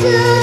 do